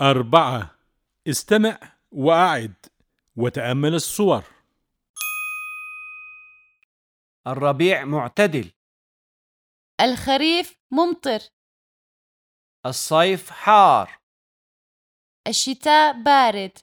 أربعة. استمع وأعد وتأمل الصور. الربيع معتدل. الخريف ممطر. الصيف حار. الشتاء بارد.